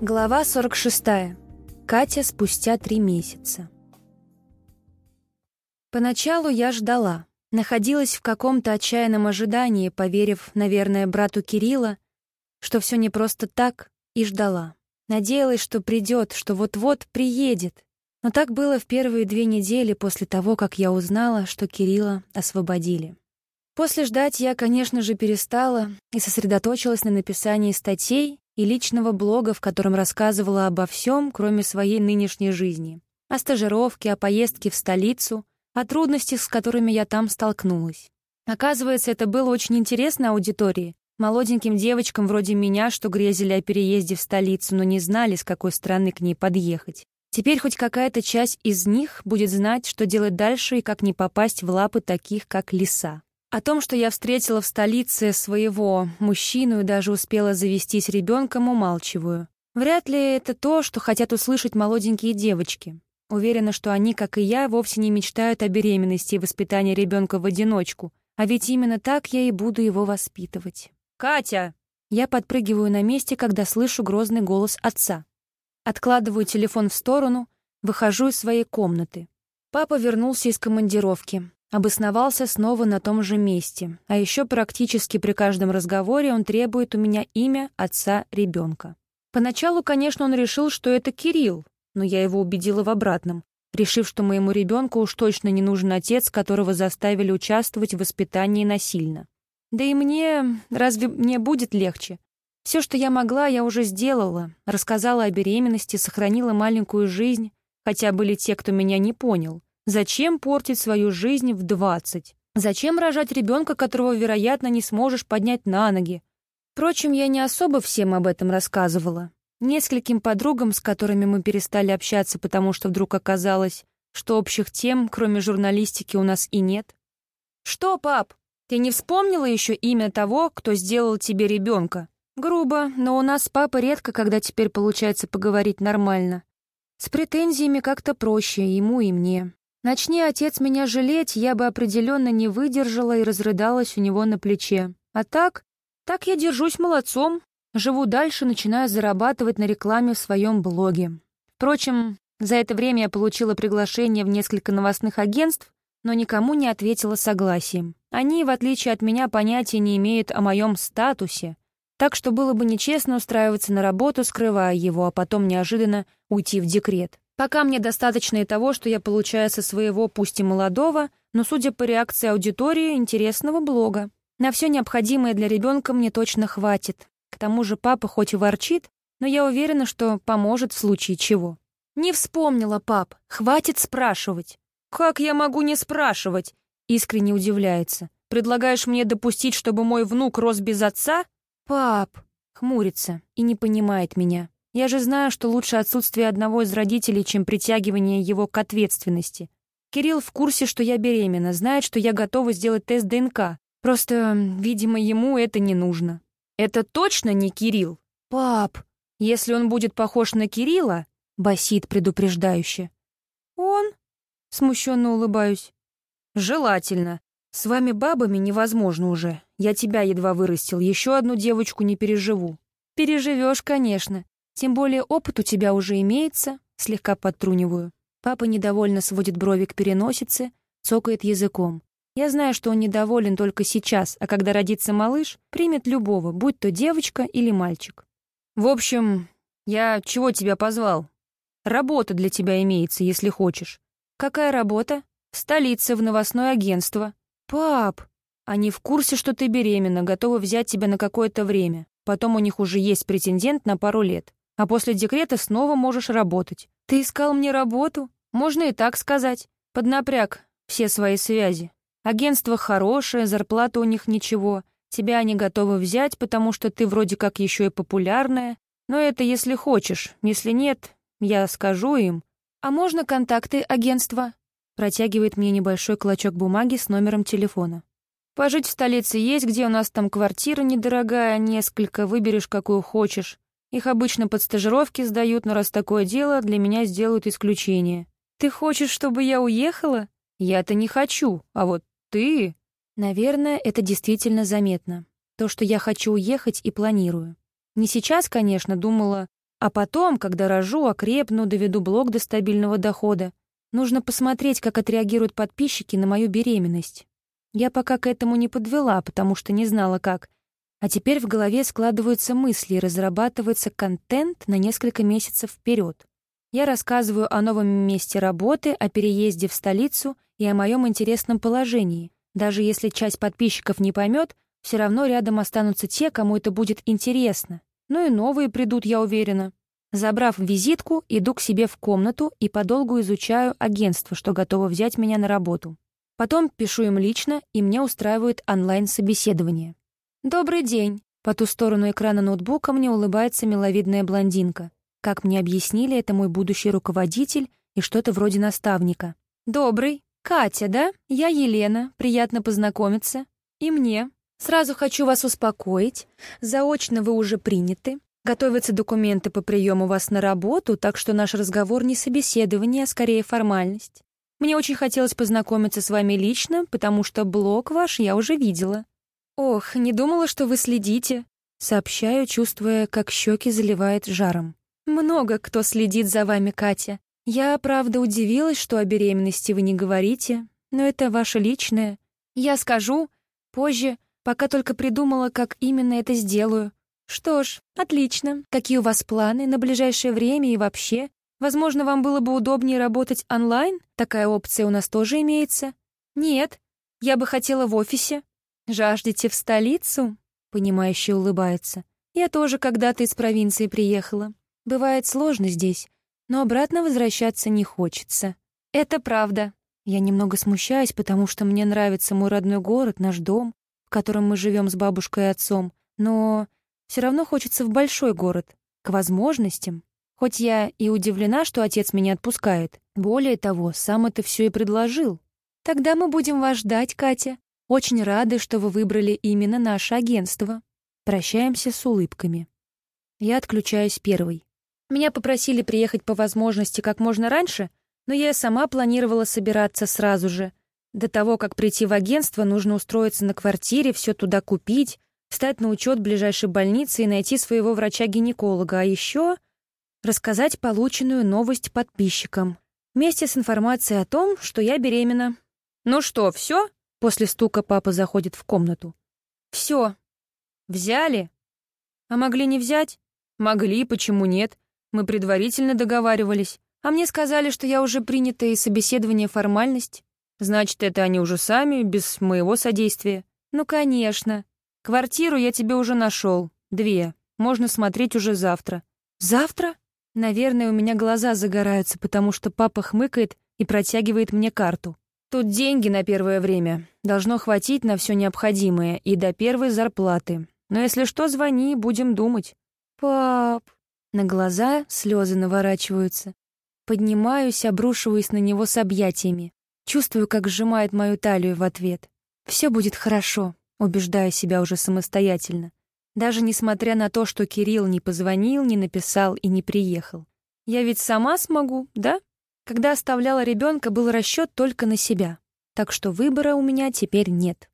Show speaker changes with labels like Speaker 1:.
Speaker 1: Глава 46. Катя спустя три месяца. Поначалу я ждала. Находилась в каком-то отчаянном ожидании, поверив, наверное, брату Кирилла, что все не просто так, и ждала. Надеялась, что придет, что вот-вот приедет. Но так было в первые две недели после того, как я узнала, что Кирилла освободили. После ждать я, конечно же, перестала и сосредоточилась на написании статей и личного блога, в котором рассказывала обо всем, кроме своей нынешней жизни. О стажировке, о поездке в столицу, о трудностях, с которыми я там столкнулась. Оказывается, это было очень интересно аудитории. Молоденьким девочкам вроде меня, что грезили о переезде в столицу, но не знали, с какой стороны к ней подъехать. Теперь хоть какая-то часть из них будет знать, что делать дальше и как не попасть в лапы таких, как лиса. О том, что я встретила в столице своего мужчину и даже успела завестись ребенком, умалчиваю. Вряд ли это то, что хотят услышать молоденькие девочки. Уверена, что они, как и я, вовсе не мечтают о беременности и воспитании ребенка в одиночку. А ведь именно так я и буду его воспитывать. «Катя!» Я подпрыгиваю на месте, когда слышу грозный голос отца. Откладываю телефон в сторону, выхожу из своей комнаты. Папа вернулся из командировки. Обосновался снова на том же месте, а еще практически при каждом разговоре он требует у меня имя отца ребенка. Поначалу, конечно, он решил, что это Кирилл, но я его убедила в обратном, решив, что моему ребенку уж точно не нужен отец, которого заставили участвовать в воспитании насильно. Да и мне... разве мне будет легче? Все, что я могла, я уже сделала. Рассказала о беременности, сохранила маленькую жизнь, хотя были те, кто меня не понял. Зачем портить свою жизнь в двадцать? Зачем рожать ребенка, которого, вероятно, не сможешь поднять на ноги? Впрочем, я не особо всем об этом рассказывала. Нескольким подругам, с которыми мы перестали общаться, потому что вдруг оказалось, что общих тем, кроме журналистики, у нас и нет. «Что, пап, ты не вспомнила еще имя того, кто сделал тебе ребенка?» Грубо, но у нас с папой редко, когда теперь получается поговорить нормально. С претензиями как-то проще, ему и мне. Начни отец меня жалеть, я бы определенно не выдержала и разрыдалась у него на плече. А так, так я держусь молодцом, живу дальше, начинаю зарабатывать на рекламе в своем блоге. Впрочем, за это время я получила приглашение в несколько новостных агентств, но никому не ответила согласием. Они, в отличие от меня, понятия не имеют о моем статусе, так что было бы нечестно устраиваться на работу, скрывая его, а потом неожиданно уйти в декрет. Пока мне достаточно и того, что я получаю со своего, пусть и молодого, но, судя по реакции аудитории, интересного блога. На все необходимое для ребенка мне точно хватит. К тому же папа хоть и ворчит, но я уверена, что поможет в случае чего. «Не вспомнила, пап. Хватит спрашивать». «Как я могу не спрашивать?» Искренне удивляется. «Предлагаешь мне допустить, чтобы мой внук рос без отца?» «Пап!» Хмурится и не понимает меня. Я же знаю, что лучше отсутствие одного из родителей, чем притягивание его к ответственности. Кирилл в курсе, что я беременна, знает, что я готова сделать тест ДНК. Просто, видимо, ему это не нужно. Это точно не Кирилл? Пап, если он будет похож на Кирилла, басит предупреждающе. Он? Смущенно улыбаюсь. Желательно. С вами бабами невозможно уже. Я тебя едва вырастил, еще одну девочку не переживу. Переживешь, конечно. Тем более опыт у тебя уже имеется, слегка подтруниваю. Папа недовольно сводит брови к переносице, цокает языком. Я знаю, что он недоволен только сейчас, а когда родится малыш, примет любого, будь то девочка или мальчик. В общем, я чего тебя позвал? Работа для тебя имеется, если хочешь. Какая работа? В столице, в новостное агентство. Пап, они в курсе, что ты беременна, готовы взять тебя на какое-то время. Потом у них уже есть претендент на пару лет а после декрета снова можешь работать. Ты искал мне работу? Можно и так сказать. Поднапряг все свои связи. Агентство хорошее, зарплата у них ничего. Тебя они готовы взять, потому что ты вроде как еще и популярная. Но это если хочешь. Если нет, я скажу им. А можно контакты агентства? Протягивает мне небольшой клочок бумаги с номером телефона. Пожить в столице есть, где у нас там квартира недорогая, несколько, выберешь, какую хочешь. Их обычно под стажировки сдают, но раз такое дело, для меня сделают исключение. Ты хочешь, чтобы я уехала? Я-то не хочу, а вот ты... Наверное, это действительно заметно. То, что я хочу уехать и планирую. Не сейчас, конечно, думала, А потом, когда рожу, окрепну, доведу блог до стабильного дохода. Нужно посмотреть, как отреагируют подписчики на мою беременность. Я пока к этому не подвела, потому что не знала, как. А теперь в голове складываются мысли и разрабатывается контент на несколько месяцев вперед. Я рассказываю о новом месте работы, о переезде в столицу и о моем интересном положении. Даже если часть подписчиков не поймет, все равно рядом останутся те, кому это будет интересно. Ну и новые придут, я уверена. Забрав визитку, иду к себе в комнату и подолгу изучаю агентство, что готово взять меня на работу. Потом пишу им лично, и мне устраивают онлайн-собеседование. «Добрый день!» По ту сторону экрана ноутбука мне улыбается миловидная блондинка. Как мне объяснили, это мой будущий руководитель и что-то вроде наставника. «Добрый. Катя, да? Я Елена. Приятно познакомиться. И мне. Сразу хочу вас успокоить. Заочно вы уже приняты. Готовятся документы по приему вас на работу, так что наш разговор не собеседование, а скорее формальность. Мне очень хотелось познакомиться с вами лично, потому что блог ваш я уже видела. «Ох, не думала, что вы следите», — сообщаю, чувствуя, как щеки заливает жаром. «Много кто следит за вами, Катя. Я, правда, удивилась, что о беременности вы не говорите, но это ваше личное. Я скажу позже, пока только придумала, как именно это сделаю. Что ж, отлично. Какие у вас планы на ближайшее время и вообще? Возможно, вам было бы удобнее работать онлайн? Такая опция у нас тоже имеется. Нет, я бы хотела в офисе. «Жаждете в столицу?» — понимающе улыбается. «Я тоже когда-то из провинции приехала. Бывает сложно здесь, но обратно возвращаться не хочется. Это правда». Я немного смущаюсь, потому что мне нравится мой родной город, наш дом, в котором мы живем с бабушкой и отцом, но все равно хочется в большой город, к возможностям. Хоть я и удивлена, что отец меня отпускает. Более того, сам это все и предложил. «Тогда мы будем вас ждать, Катя. Очень рады, что вы выбрали именно наше агентство. Прощаемся с улыбками. Я отключаюсь первой. Меня попросили приехать по возможности как можно раньше, но я сама планировала собираться сразу же. До того, как прийти в агентство, нужно устроиться на квартире, все туда купить, встать на учет ближайшей больницы и найти своего врача-гинеколога, а еще рассказать полученную новость подписчикам, вместе с информацией о том, что я беременна. «Ну что, все?» После стука папа заходит в комнату. «Все. Взяли? А могли не взять? Могли, почему нет? Мы предварительно договаривались. А мне сказали, что я уже принята и собеседование формальность. Значит, это они уже сами, без моего содействия. Ну, конечно. Квартиру я тебе уже нашел. Две. Можно смотреть уже завтра. Завтра? Наверное, у меня глаза загораются, потому что папа хмыкает и протягивает мне карту. Тут деньги на первое время. Должно хватить на все необходимое и до первой зарплаты. Но если что, звони, будем думать. Пап. На глаза слезы наворачиваются. Поднимаюсь, обрушиваюсь на него с объятиями. Чувствую, как сжимает мою талию в ответ. Все будет хорошо, убеждаю себя уже самостоятельно. Даже несмотря на то, что Кирилл не позвонил, не написал и не приехал. Я ведь сама смогу, да? Когда оставляла ребенка, был расчет только на себя, так что выбора у меня теперь нет.